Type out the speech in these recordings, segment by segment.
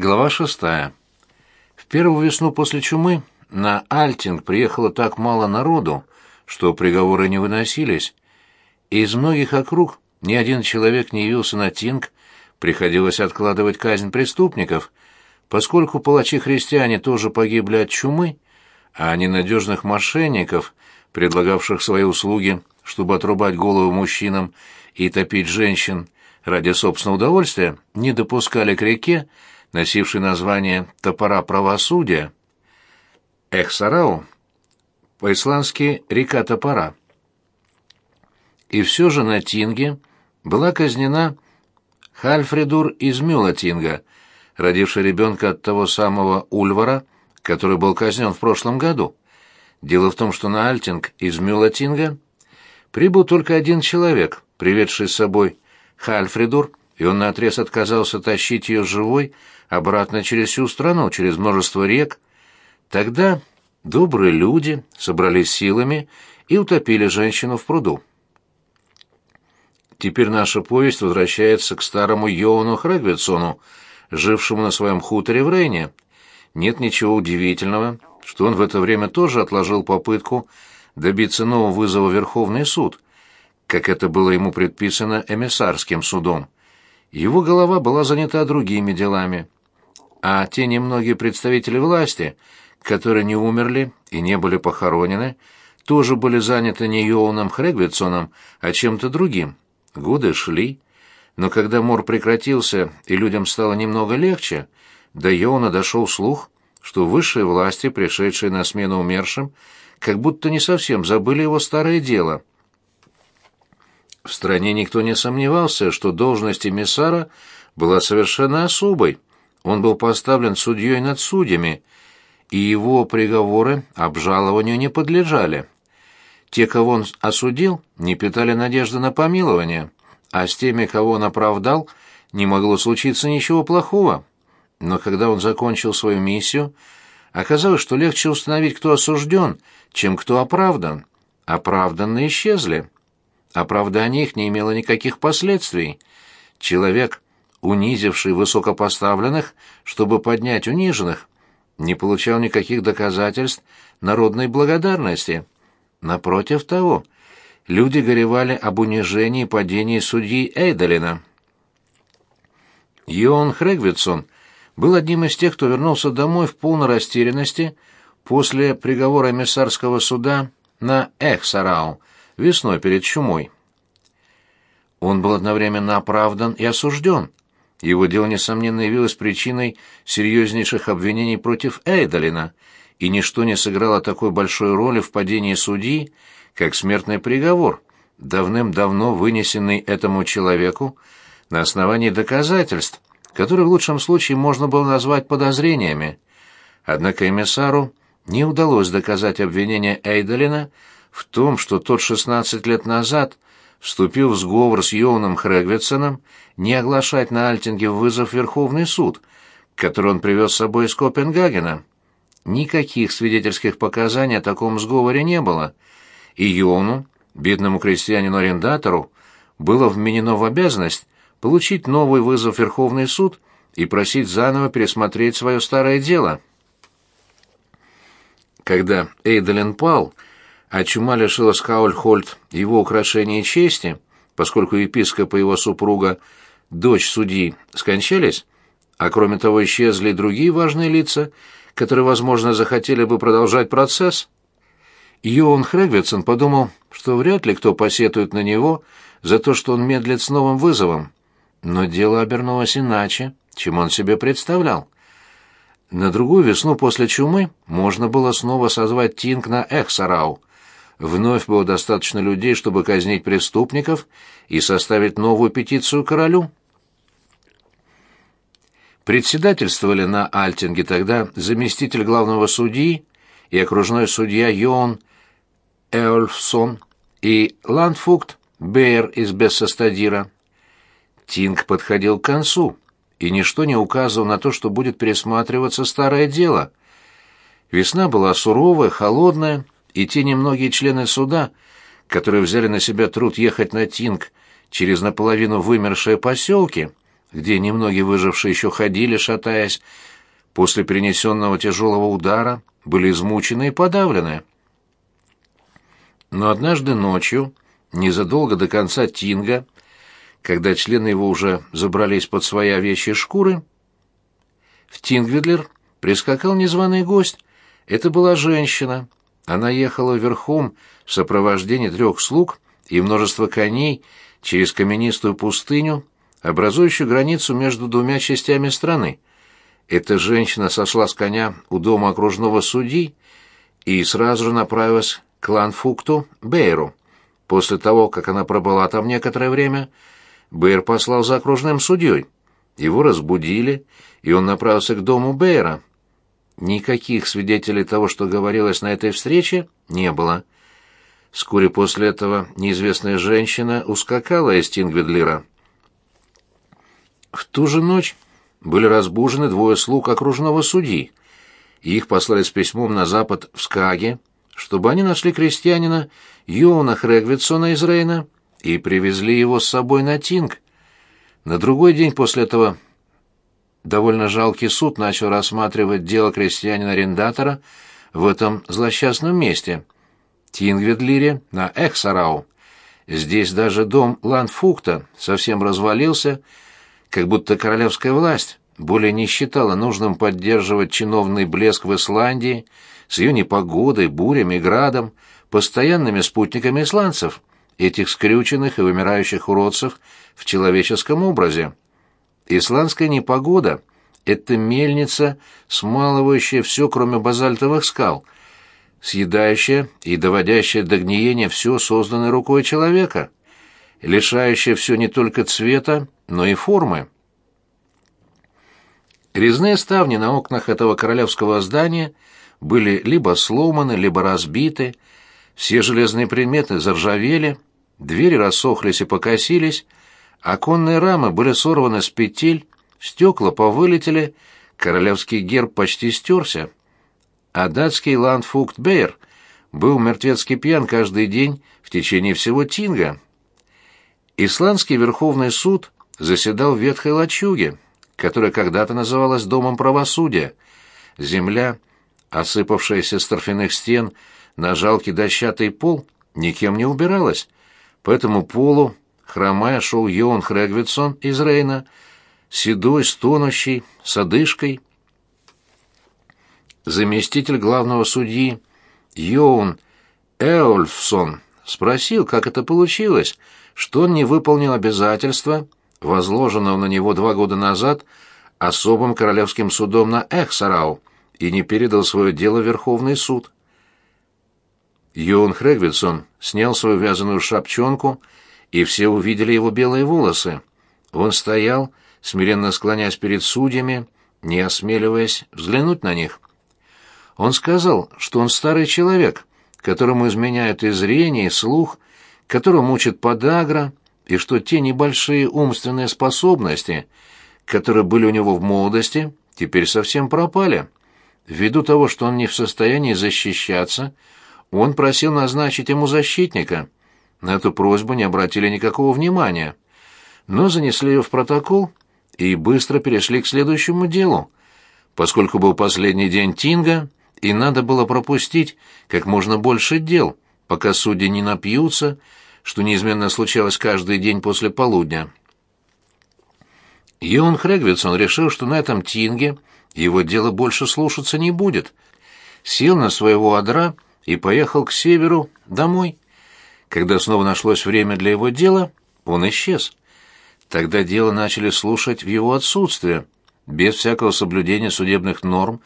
Глава шестая. В первую весну после чумы на Альтинг приехало так мало народу, что приговоры не выносились. Из многих округ ни один человек не явился на Тинг, приходилось откладывать казнь преступников, поскольку палачи-христиане тоже погибли от чумы, а ненадежных мошенников, предлагавших свои услуги, чтобы отрубать голову мужчинам и топить женщин ради собственного удовольствия, не допускали к реке, носивший название «топора правосудия», Эхсарау, по-исландски «река топора». И все же на Тинге была казнена Хальфридур из Мюлатинга, родивший ребенка от того самого Ульвара, который был казнен в прошлом году. Дело в том, что на Альтинг из Мюлатинга прибыл только один человек, приведший с собой Хальфридур, и он наотрез отказался тащить ее живой обратно через всю страну, через множество рек. Тогда добрые люди собрались силами и утопили женщину в пруду. Теперь наша повесть возвращается к старому Йоану Хрэгвитсону, жившему на своем хуторе в Рейне. Нет ничего удивительного, что он в это время тоже отложил попытку добиться нового вызова в Верховный суд, как это было ему предписано эмиссарским судом. Его голова была занята другими делами а те немногие представители власти, которые не умерли и не были похоронены, тоже были заняты не Йоуном Хрегвитсоном, а чем-то другим. Годы шли, но когда мор прекратился и людям стало немного легче, до Йоуна дошел слух, что высшие власти, пришедшие на смену умершим, как будто не совсем забыли его старое дело. В стране никто не сомневался, что должность эмиссара была совершенно особой, он был поставлен судьей над судьями, и его приговоры обжалованию не подлежали. Те, кого он осудил, не питали надежды на помилование, а с теми, кого он оправдал, не могло случиться ничего плохого. Но когда он закончил свою миссию, оказалось, что легче установить, кто осужден, чем кто оправдан. Оправданные исчезли. Оправдание их не имело никаких последствий. Человек, унизивший высокопоставленных, чтобы поднять униженных, не получал никаких доказательств народной благодарности. Напротив того, люди горевали об унижении и падении судьи Эйдолина. Йоан Хрегвитсон был одним из тех, кто вернулся домой в полной растерянности после приговора эмиссарского суда на Эхсарау весной перед чумой. Он был одновременно оправдан и осужден, его дело, несомненно, явилось причиной серьезнейших обвинений против Эйдолина, и ничто не сыграло такой большой роли в падении судьи, как смертный приговор, давным-давно вынесенный этому человеку на основании доказательств, которые в лучшем случае можно было назвать подозрениями. Однако эмиссару не удалось доказать обвинение Эйдолина в том, что тот 16 лет назад вступил в сговор с Йоуном Хрегвитсоном не оглашать на Альтинге вызов в Верховный суд, который он привез с собой из Копенгагена. Никаких свидетельских показаний о таком сговоре не было, и Йоуну, бедному крестьянину-арендатору, было вменено в обязанность получить новый вызов в Верховный суд и просить заново пересмотреть свое старое дело. Когда Эйдолин пал, а чума лишила Скаульхольд его украшения и чести, поскольку епископ и его супруга, дочь судьи, скончались, а кроме того исчезли и другие важные лица, которые, возможно, захотели бы продолжать процесс. Йоан Хрегвитсон подумал, что вряд ли кто посетует на него за то, что он медлит с новым вызовом. Но дело обернулось иначе, чем он себе представлял. На другую весну после чумы можно было снова созвать Тинг на Эхсарау, вновь было достаточно людей, чтобы казнить преступников и составить новую петицию королю. Председательствовали на Альтинге тогда заместитель главного судьи и окружной судья Йон Эольфсон и ландфукт Бейер из Бессостадира. Тинг подходил к концу, и ничто не указывало на то, что будет пересматриваться старое дело. Весна была суровая, холодная, и те немногие члены суда, которые взяли на себя труд ехать на Тинг через наполовину вымершие поселки, где немногие выжившие еще ходили, шатаясь, после перенесенного тяжелого удара были измучены и подавлены. Но однажды ночью, незадолго до конца Тинга, когда члены его уже забрались под свои овечьи шкуры, в Тингвидлер прискакал незваный гость. Это была женщина. Она ехала верхом в сопровождении трех слуг и множества коней через каменистую пустыню, образующую границу между двумя частями страны. Эта женщина сошла с коня у дома окружного судьи и сразу же направилась к Ланфукту Бейру. После того, как она пробыла там некоторое время, Бейр послал за окружным судьей. Его разбудили, и он направился к дому Бейра. Никаких свидетелей того, что говорилось на этой встрече, не было. Вскоре после этого неизвестная женщина ускакала из Тингведлира. В ту же ночь были разбужены двое слуг окружного судьи. Их послали с письмом на запад в Скаге, чтобы они нашли крестьянина Йона Хрегвитсона из Рейна и привезли его с собой на Тинг. На другой день после этого довольно жалкий суд начал рассматривать дело крестьянина-арендатора в этом злосчастном месте — Тингведлире на Эхсарау. Здесь даже дом Ландфукта совсем развалился, как будто королевская власть более не считала нужным поддерживать чиновный блеск в Исландии с ее непогодой, бурями градом, постоянными спутниками исландцев, этих скрюченных и вымирающих уродцев в человеческом образе. Исландская непогода — это мельница, смалывающая все, кроме базальтовых скал — съедающая и доводящая до гниения все созданное рукой человека, лишающая все не только цвета, но и формы. Резные ставни на окнах этого королевского здания были либо сломаны, либо разбиты, все железные предметы заржавели, двери рассохлись и покосились, оконные рамы были сорваны с петель, стекла повылетели, королевский герб почти стерся а датский ландфукт Бейер был мертвецки пьян каждый день в течение всего Тинга. Исландский Верховный суд заседал в ветхой лачуге, которая когда-то называлась Домом правосудия. Земля, осыпавшаяся с торфяных стен на жалкий дощатый пол, никем не убиралась. По этому полу, хромая, шел Йоан Хрегвитсон из Рейна, седой, стонущий, с одышкой, заместитель главного судьи Йоун Эольфсон спросил, как это получилось, что он не выполнил обязательства, возложенного на него два года назад особым королевским судом на Эхсарау, и не передал свое дело в Верховный суд. Йоун Хрегвитсон снял свою вязаную шапчонку, и все увидели его белые волосы. Он стоял, смиренно склоняясь перед судьями, не осмеливаясь взглянуть на них. Он сказал, что он старый человек, которому изменяют и зрение, и слух, которого мучит подагра, и что те небольшие умственные способности, которые были у него в молодости, теперь совсем пропали. Ввиду того, что он не в состоянии защищаться, он просил назначить ему защитника. На эту просьбу не обратили никакого внимания, но занесли ее в протокол и быстро перешли к следующему делу. Поскольку был последний день Тинга, и надо было пропустить как можно больше дел, пока судьи не напьются, что неизменно случалось каждый день после полудня. Йон Хрегвитсон решил, что на этом тинге его дело больше слушаться не будет. Сел на своего одра и поехал к северу домой. Когда снова нашлось время для его дела, он исчез. Тогда дело начали слушать в его отсутствие, без всякого соблюдения судебных норм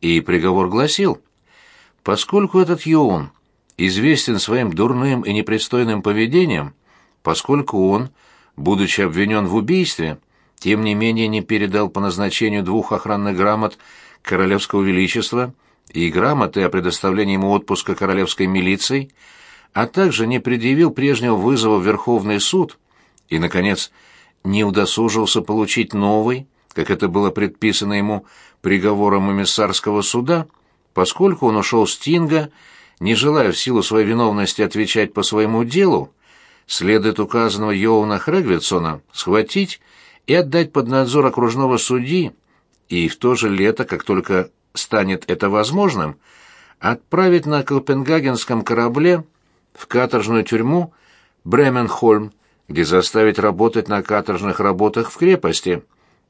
и приговор гласил, поскольку этот Йоун известен своим дурным и непристойным поведением, поскольку он, будучи обвинен в убийстве, тем не менее не передал по назначению двух охранных грамот Королевского Величества и грамоты о предоставлении ему отпуска королевской милиции, а также не предъявил прежнего вызова в Верховный суд и, наконец, не удосужился получить новый, как это было предписано ему приговором эмиссарского суда, поскольку он ушел с Тинга, не желая в силу своей виновности отвечать по своему делу, следует указанного Йоуна Хрегвитсона схватить и отдать под надзор окружного судьи, и в то же лето, как только станет это возможным, отправить на Копенгагенском корабле в каторжную тюрьму Бременхольм, где заставить работать на каторжных работах в крепости,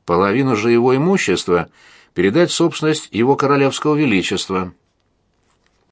половину же его имущества передать в собственность его королевского величества –